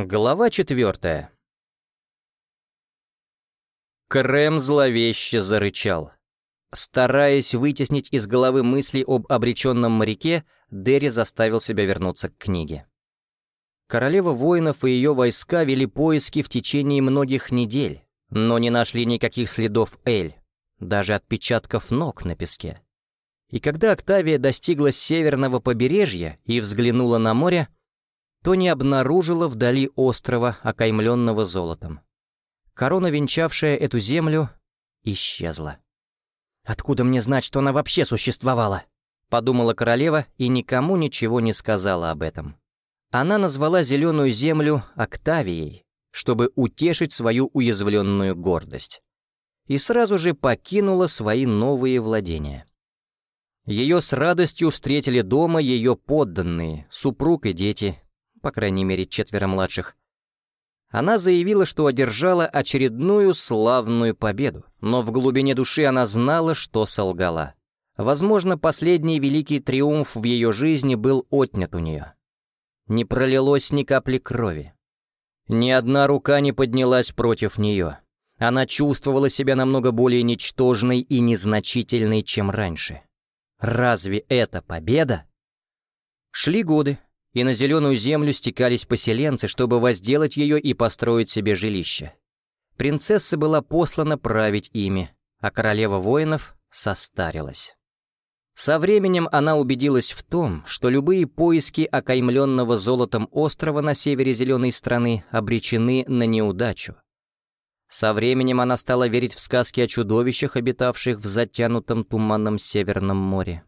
Глава четвертая. Крем зловеще зарычал. Стараясь вытеснить из головы мысли об обреченном моряке, Дерри заставил себя вернуться к книге. Королева воинов и ее войска вели поиски в течение многих недель, но не нашли никаких следов Эль, даже отпечатков ног на песке. И когда Октавия достигла северного побережья и взглянула на море, то не обнаружила вдали острова, окаймленного золотом. Корона, венчавшая эту землю, исчезла. «Откуда мне знать, что она вообще существовала?» — подумала королева и никому ничего не сказала об этом. Она назвала зеленую землю Октавией, чтобы утешить свою уязвленную гордость. И сразу же покинула свои новые владения. Ее с радостью встретили дома ее подданные, супруг и дети, по крайней мере четверо младших. Она заявила, что одержала очередную славную победу, но в глубине души она знала, что солгала. Возможно, последний великий триумф в ее жизни был отнят у нее. Не пролилось ни капли крови. Ни одна рука не поднялась против нее. Она чувствовала себя намного более ничтожной и незначительной, чем раньше. Разве это победа? Шли годы, и на зеленую землю стекались поселенцы, чтобы возделать ее и построить себе жилище. Принцесса была послана править ими, а королева воинов состарилась. Со временем она убедилась в том, что любые поиски окаймленного золотом острова на севере зеленой страны обречены на неудачу. Со временем она стала верить в сказки о чудовищах, обитавших в затянутом туманном Северном море.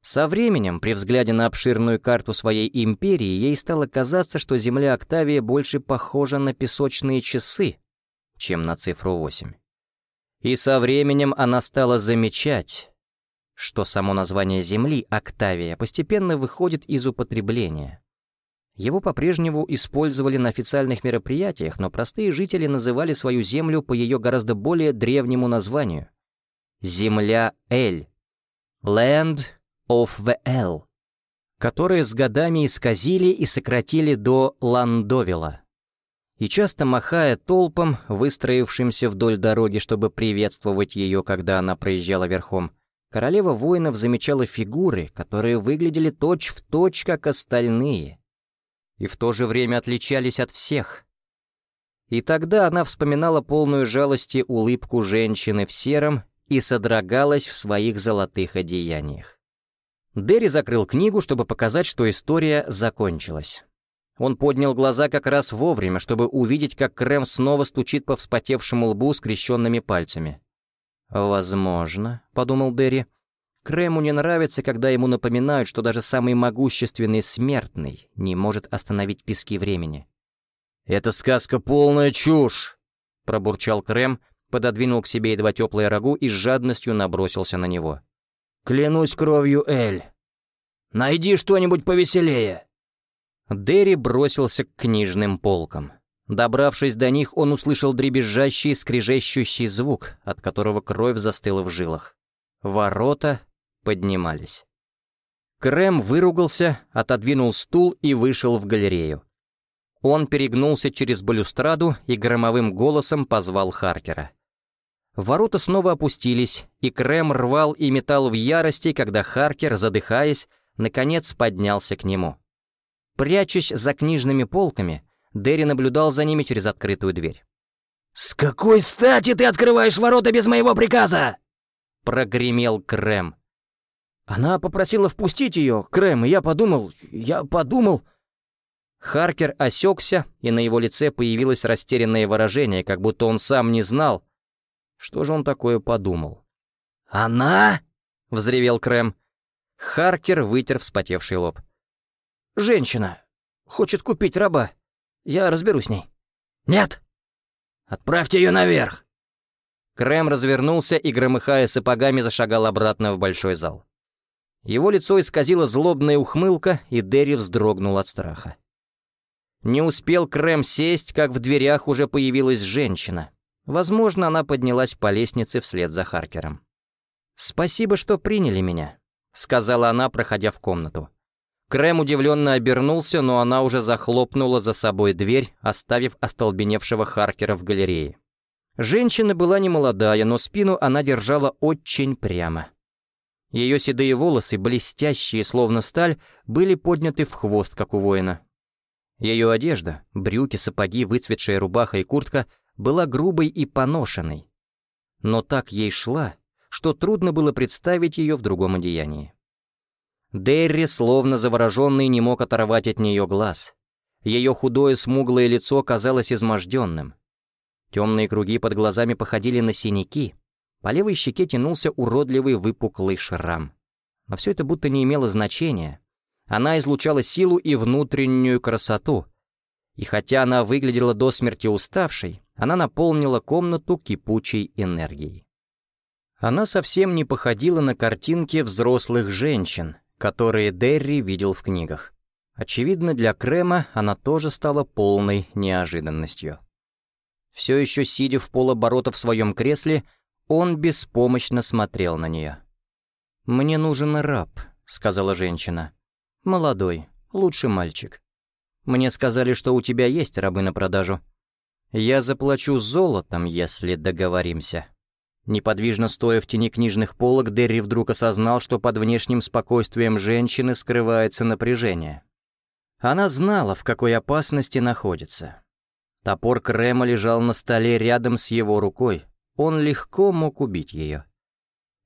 Со временем, при взгляде на обширную карту своей империи, ей стало казаться, что земля Октавия больше похожа на песочные часы, чем на цифру 8. И со временем она стала замечать, что само название Земли, Октавия, постепенно выходит из употребления. Его по-прежнему использовали на официальных мероприятиях, но простые жители называли свою землю по ее гораздо более древнему названию — Земля Эль, Land of the L, которые с годами исказили и сократили до Ландовила. И часто махая толпам, выстроившимся вдоль дороги, чтобы приветствовать ее, когда она проезжала верхом, королева воинов замечала фигуры, которые выглядели точь-в-точь, точь, как остальные, и в то же время отличались от всех. И тогда она вспоминала полную жалости улыбку женщины в сером и содрогалась в своих золотых одеяниях. Дерри закрыл книгу, чтобы показать, что история закончилась. Он поднял глаза как раз вовремя, чтобы увидеть, как Крэм снова стучит по вспотевшему лбу скрещенными пальцами. «Возможно», — подумал Дерри. Крэму не нравится, когда ему напоминают, что даже самый могущественный смертный не может остановить пески времени. «Эта сказка полная чушь!» — пробурчал Крэм, пододвинул к себе едва теплое рагу и с жадностью набросился на него. Клянусь кровью Эль. Найди что-нибудь повеселее. Дерри бросился к книжным полкам. Добравшись до них, он услышал дребезжащий, скрежещущий звук, от которого кровь застыла в жилах. Ворота поднимались. Крэм выругался, отодвинул стул и вышел в галерею. Он перегнулся через балюстраду и громовым голосом позвал Харкера. Ворота снова опустились, и Крэм рвал и метал в ярости, когда Харкер, задыхаясь, наконец поднялся к нему. Прячась за книжными полками, Дерри наблюдал за ними через открытую дверь. «С какой стати ты открываешь ворота без моего приказа?» — прогремел Крэм. Она попросила впустить ее, Крэм, и я подумал, я подумал... Харкер осекся, и на его лице появилось растерянное выражение, как будто он сам не знал, что же он такое подумал? «Она?» — взревел Крэм. Харкер вытер вспотевший лоб. «Женщина. Хочет купить раба. Я разберусь с ней». «Нет! Отправьте ее наверх!» Крэм развернулся и, громыхая сапогами, зашагал обратно в большой зал. Его лицо исказило злобная ухмылка, и Дерри вздрогнул от страха. Не успел Крэм сесть, как в дверях уже появилась женщина. Возможно, она поднялась по лестнице вслед за Харкером. «Спасибо, что приняли меня», — сказала она, проходя в комнату. Крэм удивленно обернулся, но она уже захлопнула за собой дверь, оставив остолбеневшего Харкера в галерее. Женщина была немолодая, но спину она держала очень прямо. Ее седые волосы, блестящие, словно сталь, были подняты в хвост, как у воина. Ее одежда, брюки, сапоги, выцветшая рубаха и куртка, была грубой и поношенной. Но так ей шла, что трудно было представить ее в другом одеянии. Дерри, словно завороженный, не мог оторвать от нее глаз. Ее худое смуглое лицо казалось изможденным. Темные круги под глазами походили на синяки. По левой щеке тянулся уродливый выпуклый шрам. Но все это будто не имело значения. Она излучала силу и внутреннюю красоту. И хотя она выглядела до смерти уставшей, она наполнила комнату кипучей энергией. Она совсем не походила на картинки взрослых женщин, которые Дерри видел в книгах. Очевидно, для Крема она тоже стала полной неожиданностью. Все еще сидя в полоборота в своем кресле, он беспомощно смотрел на нее. «Мне нужен раб», — сказала женщина. «Молодой, лучший мальчик. Мне сказали, что у тебя есть рабы на продажу. Я заплачу золотом, если договоримся». Неподвижно стоя в тени книжных полок, Дерри вдруг осознал, что под внешним спокойствием женщины скрывается напряжение. Она знала, в какой опасности находится. Топор Крема лежал на столе рядом с его рукой. Он легко мог убить ее.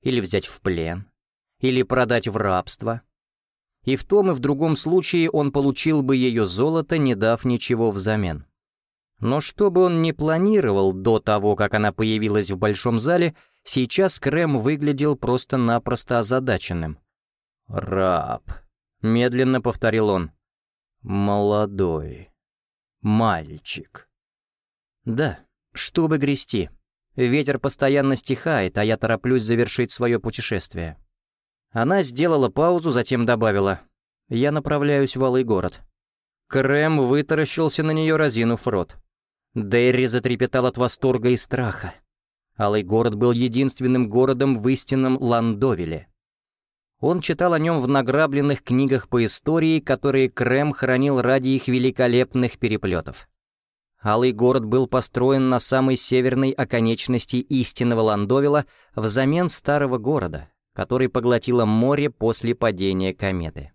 Или взять в плен. Или продать в рабство. И в том и в другом случае он получил бы ее золото, не дав ничего взамен. Но что бы он ни планировал до того, как она появилась в большом зале, сейчас Крэм выглядел просто-напросто озадаченным. «Раб», — медленно повторил он. «Молодой. Мальчик». «Да, чтобы грести. Ветер постоянно стихает, а я тороплюсь завершить свое путешествие». Она сделала паузу, затем добавила. «Я направляюсь в Алый город». Крэм вытаращился на нее, разинув рот. Дерри затрепетал от восторга и страха. Алый город был единственным городом в истинном Ландовиле. Он читал о нем в награбленных книгах по истории, которые Крем хранил ради их великолепных переплетов. Алый город был построен на самой северной оконечности истинного Ландовила взамен старого города, который поглотило море после падения кометы.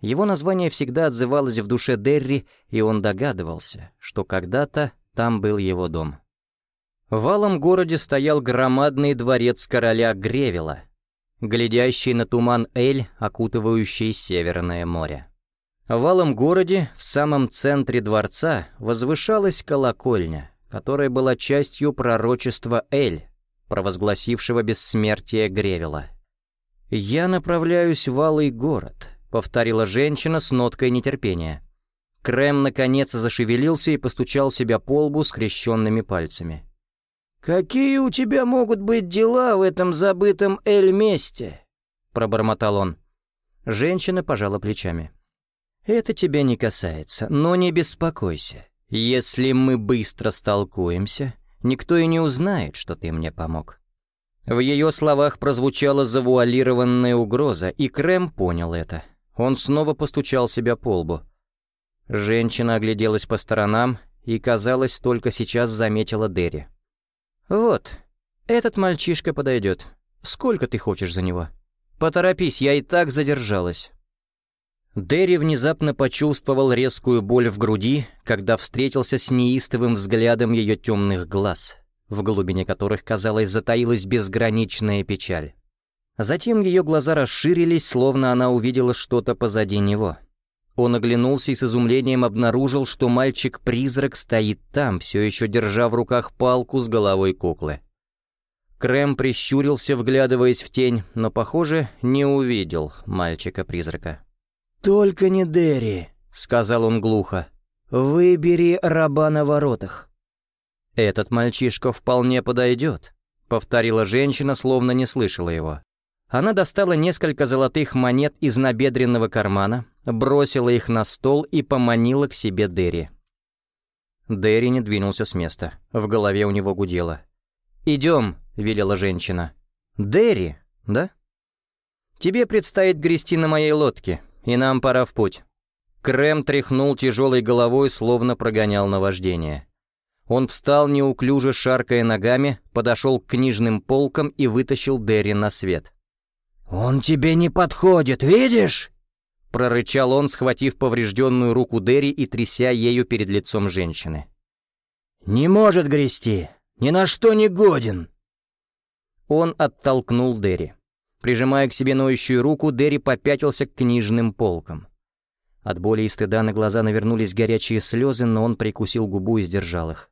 Его название всегда отзывалось в душе Дерри, и он догадывался, что когда-то там был его дом. В алом городе стоял громадный дворец короля Гревела, глядящий на туман Эль, окутывающий Северное море. В алом городе, в самом центре дворца, возвышалась колокольня, которая была частью пророчества Эль, провозгласившего бессмертие Гревела. «Я направляюсь в алый город», — повторила женщина с ноткой нетерпения. Крэм наконец зашевелился и постучал себя по лбу скрещенными пальцами. «Какие у тебя могут быть дела в этом забытом Эль-месте?» — пробормотал он. Женщина пожала плечами. «Это тебя не касается, но не беспокойся. Если мы быстро столкуемся, никто и не узнает, что ты мне помог». В ее словах прозвучала завуалированная угроза, и Крэм понял это. Он снова постучал себя по лбу. Женщина огляделась по сторонам и, казалось, только сейчас заметила Дерри. «Вот, этот мальчишка подойдет. Сколько ты хочешь за него? Поторопись, я и так задержалась». Дерри внезапно почувствовал резкую боль в груди, когда встретился с неистовым взглядом ее темных глаз, в глубине которых, казалось, затаилась безграничная печаль. Затем ее глаза расширились, словно она увидела что-то позади него — он оглянулся и с изумлением обнаружил, что мальчик-призрак стоит там, все еще держа в руках палку с головой куклы. Крэм прищурился, вглядываясь в тень, но, похоже, не увидел мальчика-призрака. «Только не Дерри», — сказал он глухо. «Выбери раба на воротах». «Этот мальчишка вполне подойдет», — повторила женщина, словно не слышала его. Она достала несколько золотых монет из набедренного кармана, бросила их на стол и поманила к себе Дерри. Дерри не двинулся с места. В голове у него гудело. «Идем», — велела женщина. «Дерри, да?» «Тебе предстоит грести на моей лодке, и нам пора в путь». Крем тряхнул тяжелой головой, словно прогонял наваждение. Он встал неуклюже, шаркая ногами, подошел к книжным полкам и вытащил Дерри на свет. «Он тебе не подходит, видишь?» Прорычал он, схватив поврежденную руку Дерри и тряся ею перед лицом женщины. «Не может грести, ни на что не годен!» Он оттолкнул Дерри. Прижимая к себе ноющую руку, Дерри попятился к книжным полкам. От боли и стыда на глаза навернулись горячие слезы, но он прикусил губу и сдержал их.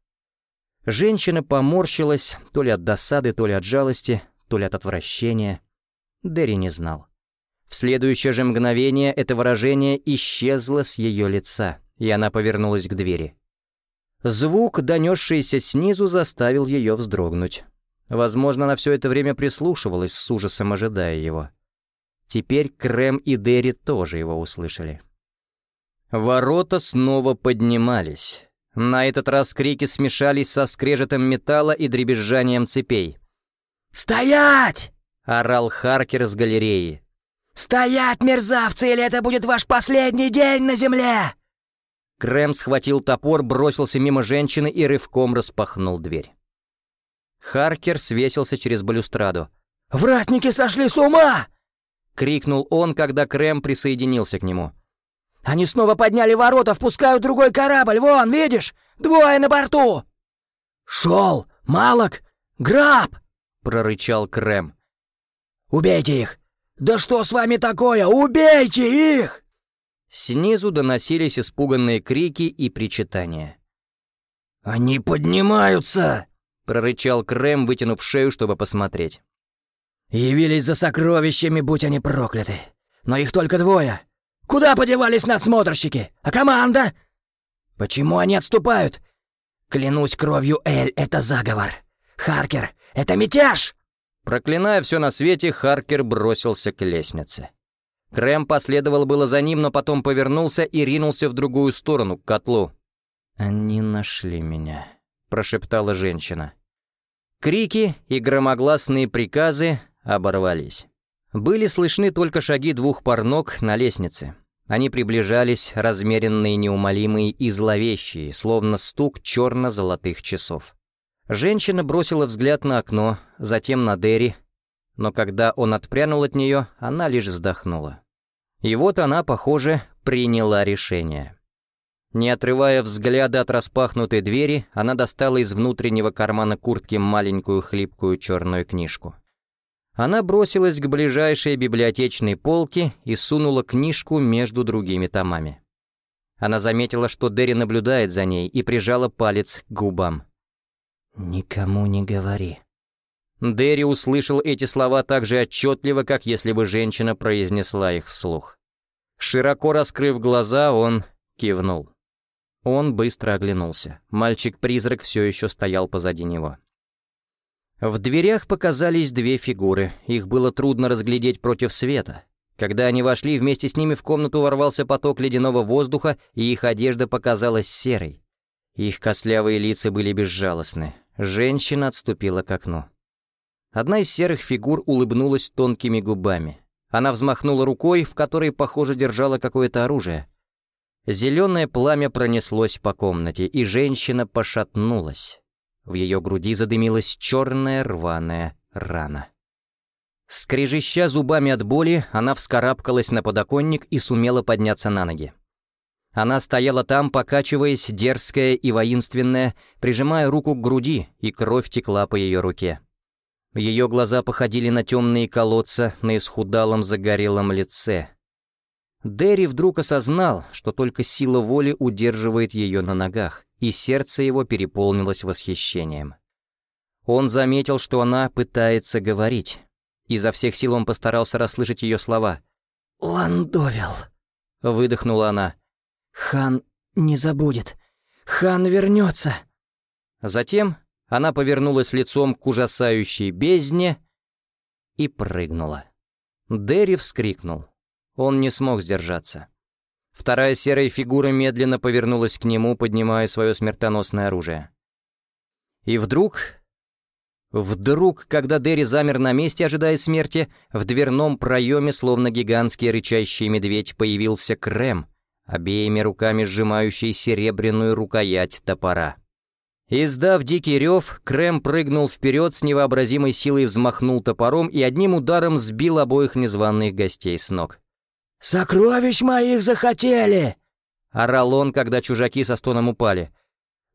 Женщина поморщилась, то ли от досады, то ли от жалости, то ли от отвращения. Дерри не знал. В следующее же мгновение это выражение исчезло с ее лица, и она повернулась к двери. Звук, донесшийся снизу, заставил ее вздрогнуть. Возможно, она все это время прислушивалась, с ужасом ожидая его. Теперь Крэм и Дерри тоже его услышали. Ворота снова поднимались. На этот раз крики смешались со скрежетом металла и дребезжанием цепей. «Стоять!» — орал Харкер с галереи. «Стоять, мерзавцы, или это будет ваш последний день на земле!» Крэм схватил топор, бросился мимо женщины и рывком распахнул дверь. Харкер свесился через балюстраду. «Вратники сошли с ума!» — крикнул он, когда Крэм присоединился к нему. Они снова подняли ворота, впускают другой корабль, вон, видишь? Двое на борту!» «Шел! Малок! Граб!» — прорычал Крэм. «Убейте их! Да что с вами такое? Убейте их!» Снизу доносились испуганные крики и причитания. «Они поднимаются!» — прорычал Крэм, вытянув шею, чтобы посмотреть. «Явились за сокровищами, будь они прокляты! Но их только двое! Куда подевались надсмотрщики? А команда? Почему они отступают? Клянусь кровью Эль, это заговор. Харкер, это мятеж!» Проклиная все на свете, Харкер бросился к лестнице. Крэм последовал было за ним, но потом повернулся и ринулся в другую сторону, к котлу. «Они нашли меня», — прошептала женщина. Крики и громогласные приказы оборвались. Были слышны только шаги двух пар ног на лестнице. Они приближались, размеренные, неумолимые и зловещие, словно стук черно-золотых часов. Женщина бросила взгляд на окно, затем на Дерри, но когда он отпрянул от нее, она лишь вздохнула. И вот она, похоже, приняла решение. Не отрывая взгляда от распахнутой двери, она достала из внутреннего кармана куртки маленькую хлипкую черную книжку. Она бросилась к ближайшей библиотечной полке и сунула книжку между другими томами. Она заметила, что Дерри наблюдает за ней, и прижала палец к губам. «Никому не говори». Дерри услышал эти слова так же отчетливо, как если бы женщина произнесла их вслух. Широко раскрыв глаза, он кивнул. Он быстро оглянулся. Мальчик-призрак все еще стоял позади него. В дверях показались две фигуры, их было трудно разглядеть против света. Когда они вошли, вместе с ними в комнату ворвался поток ледяного воздуха, и их одежда показалась серой. Их костлявые лица были безжалостны. Женщина отступила к окну. Одна из серых фигур улыбнулась тонкими губами. Она взмахнула рукой, в которой, похоже, держала какое-то оружие. Зеленое пламя пронеслось по комнате, и женщина пошатнулась. В ее груди задымилась черная рваная рана. Скрежеща зубами от боли, она вскарабкалась на подоконник и сумела подняться на ноги. Она стояла там, покачиваясь, дерзкая и воинственная, прижимая руку к груди, и кровь текла по ее руке. Ее глаза походили на темные колодца на исхудалом загорелом лице. Дерри вдруг осознал, что только сила воли удерживает ее на ногах и сердце его переполнилось восхищением. Он заметил, что она пытается говорить. Изо всех сил он постарался расслышать ее слова. «Ландовил», — выдохнула она. «Хан не забудет. Хан вернется». Затем она повернулась лицом к ужасающей бездне и прыгнула. Дерри вскрикнул. Он не смог сдержаться. Вторая серая фигура медленно повернулась к нему, поднимая свое смертоносное оружие. И вдруг Вдруг, когда Дерри замер на месте, ожидая смерти, в дверном проеме, словно гигантский рычащий медведь, появился Крем, обеими руками сжимающий серебряную рукоять топора. Издав дикий рев, Крем прыгнул вперед с невообразимой силой, взмахнул топором и одним ударом сбил обоих незваных гостей с ног. «Сокровищ моих захотели!» — орал он, когда чужаки со стоном упали.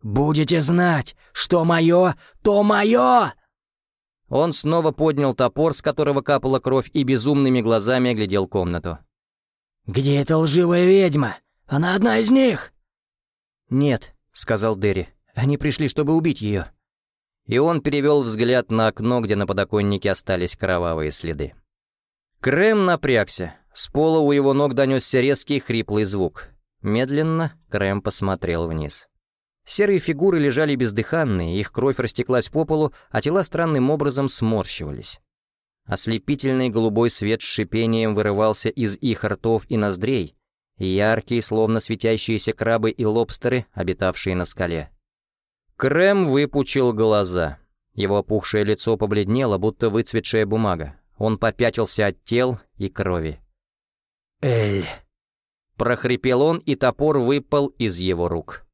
«Будете знать, что мое, то мое!» Он снова поднял топор, с которого капала кровь, и безумными глазами оглядел комнату. «Где эта лживая ведьма? Она одна из них?» «Нет», — сказал Дерри. «Они пришли, чтобы убить ее». И он перевел взгляд на окно, где на подоконнике остались кровавые следы. Крем напрягся. С пола у его ног донесся резкий хриплый звук. Медленно Крем посмотрел вниз. Серые фигуры лежали бездыханные, их кровь растеклась по полу, а тела странным образом сморщивались. Ослепительный голубой свет с шипением вырывался из их ртов и ноздрей, яркие, словно светящиеся крабы и лобстеры, обитавшие на скале. Крем выпучил глаза. Его опухшее лицо побледнело, будто выцветшая бумага. Он попятился от тел и крови. «Эль!» прохрипел он, и топор выпал из его рук.